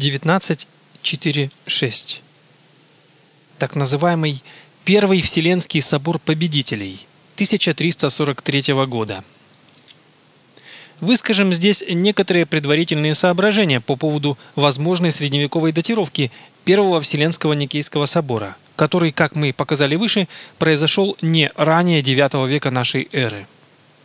19.4.6 Так называемый Первый Вселенский собор победителей 1343 года. Выскажем здесь некоторые предварительные соображения по поводу возможной средневековой датировки Первого Вселенского Никейского собора, который, как мы показали выше, произошел не ранее IX века нашей эры.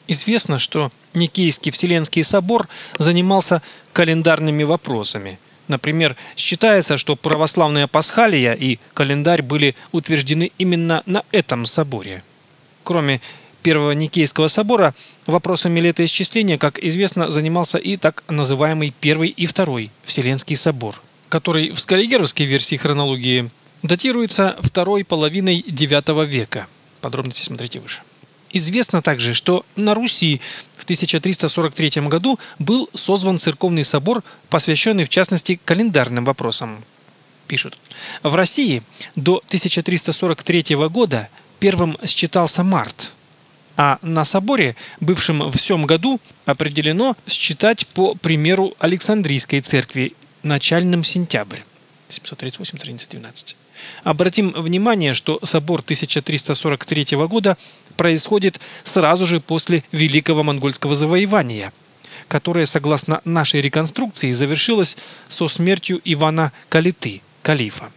Известно, что Никейский Вселенский собор занимался календарными вопросами. Например, считается, что православная Пасхалия и календарь были утверждены именно на этом соборе. Кроме Первого Никейского собора вопросами летоисчисления, как известно, занимался и так называемый Первый и Второй Вселенский собор, который в скаллигеровской версии хронологии датируется второй половиной IX века. Подробности смотрите выше. Известно также, что на Руси 1343 году был созван церковный собор, посвященный в частности календарным вопросам. Пишут. В России до 1343 года первым считался март, а на соборе, бывшем в всем году, определено считать по примеру Александрийской церкви начальным сентябрь. 738 страница 12. Обратим внимание, что собор 1343 года происходит сразу же после Великого монгольского завоевания, которое, согласно нашей реконструкции, завершилось со смертью Ивана Калиты, калифа,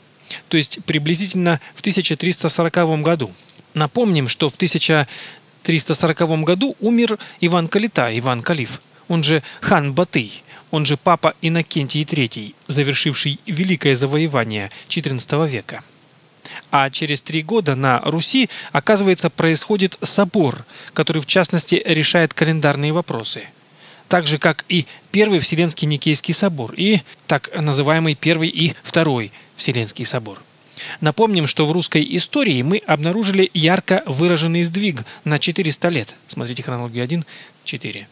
то есть приблизительно в 1340 году. Напомним, что в 1340 году умер Иван Калита, Иван Калиф, он же хан Батый, он же папа Иннокентий III, завершивший великое завоевание XIV века. А через три года на Руси, оказывается, происходит собор, который в частности решает календарные вопросы. Так же, как и Первый Вселенский Никейский собор и так называемый Первый и Второй Вселенский собор. Напомним, что в русской истории мы обнаружили ярко выраженный сдвиг на 400 лет. Смотрите хронологию 1, 4.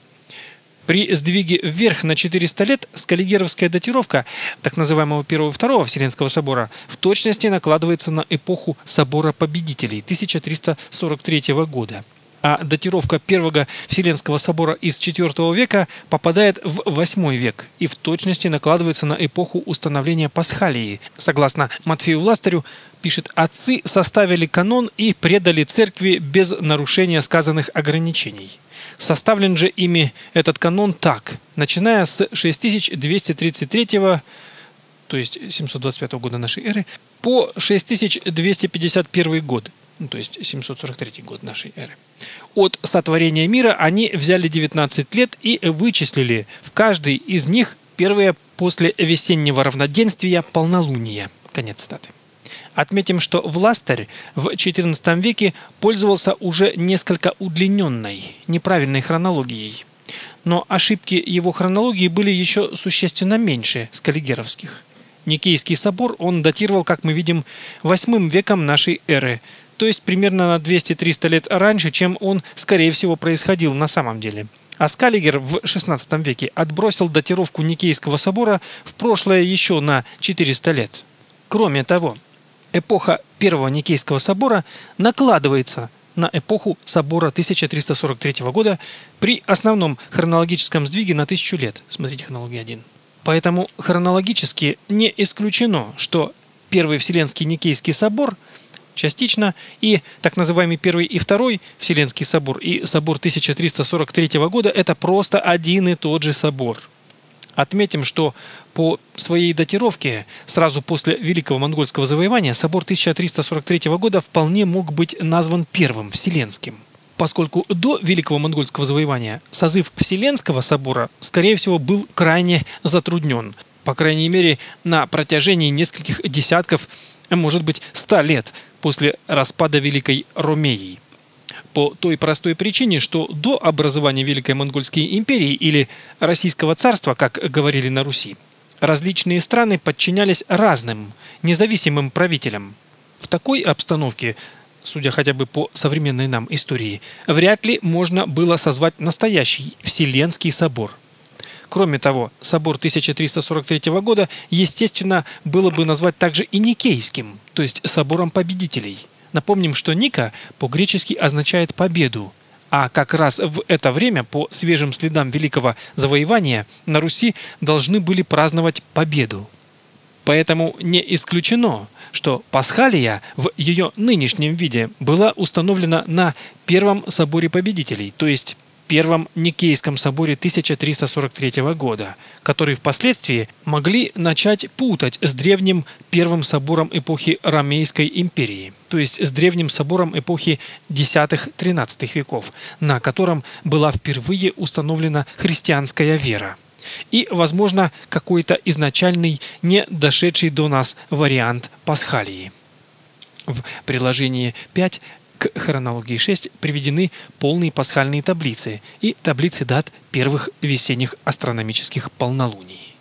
При сдвиге вверх на 400 лет скаллигеровская датировка так называемого первого и второго Вселенского собора в точности накладывается на эпоху Собора Победителей 1343 года. А датировка первого Вселенского собора из IV века попадает в VIII век и в точности накладывается на эпоху установления Пасхалии. Согласно Матфею Властарю, пишет, отцы составили канон и предали церкви без нарушения сказанных ограничений. Составлен же ими этот канон так. Начиная с 6233 то есть 725 года нашей эры, по 6251 год, ну, то есть 743 год нашей эры. От сотворения мира они взяли 19 лет и вычислили в каждый из них первое после весеннего равноденствия полнолуния. Конец цитаты. Отметим, что Властарь в XIV веке пользовался уже несколько удлиненной, неправильной хронологией. Но ошибки его хронологии были еще существенно меньше скаллигеровских. Никейский собор он датировал, как мы видим, восьмым веком нашей эры, то есть примерно на 200-300 лет раньше, чем он, скорее всего, происходил на самом деле. А Скаллигер в XVI веке отбросил датировку Никейского собора в прошлое еще на 400 лет. Кроме того, эпоха Первого Никейского собора накладывается на эпоху собора 1343 года при основном хронологическом сдвиге на тысячу лет. Смотрите хронология 1. Поэтому хронологически не исключено, что Первый Вселенский Никейский собор частично и так называемый Первый и Второй Вселенский собор и собор 1343 года это просто один и тот же собор – Отметим, что по своей датировке сразу после Великого монгольского завоевания собор 1343 года вполне мог быть назван первым Вселенским. Поскольку до Великого монгольского завоевания созыв Вселенского собора, скорее всего, был крайне затруднен. По крайней мере, на протяжении нескольких десятков, может быть, ста лет после распада Великой Ромеи по той простой причине, что до образования Великой Монгольской империи или Российского царства, как говорили на Руси, различные страны подчинялись разным, независимым правителям. В такой обстановке, судя хотя бы по современной нам истории, вряд ли можно было созвать настоящий Вселенский собор. Кроме того, собор 1343 года, естественно, было бы назвать также и Никейским, то есть собором победителей – Напомним, что Ника по-гречески означает «победу», а как раз в это время, по свежим следам великого завоевания, на Руси должны были праздновать победу. Поэтому не исключено, что Пасхалия в ее нынешнем виде была установлена на Первом соборе победителей, то есть Первом Никейском соборе 1343 года, который впоследствии могли начать путать с древним Первым собором эпохи Ромейской империи, то есть с древним собором эпохи X-XIII веков, на котором была впервые установлена христианская вера и, возможно, какой-то изначальный, не дошедший до нас вариант Пасхалии. В приложении 5 к хронологии 6 приведены полные пасхальные таблицы и таблицы дат первых весенних астрономических полнолуний.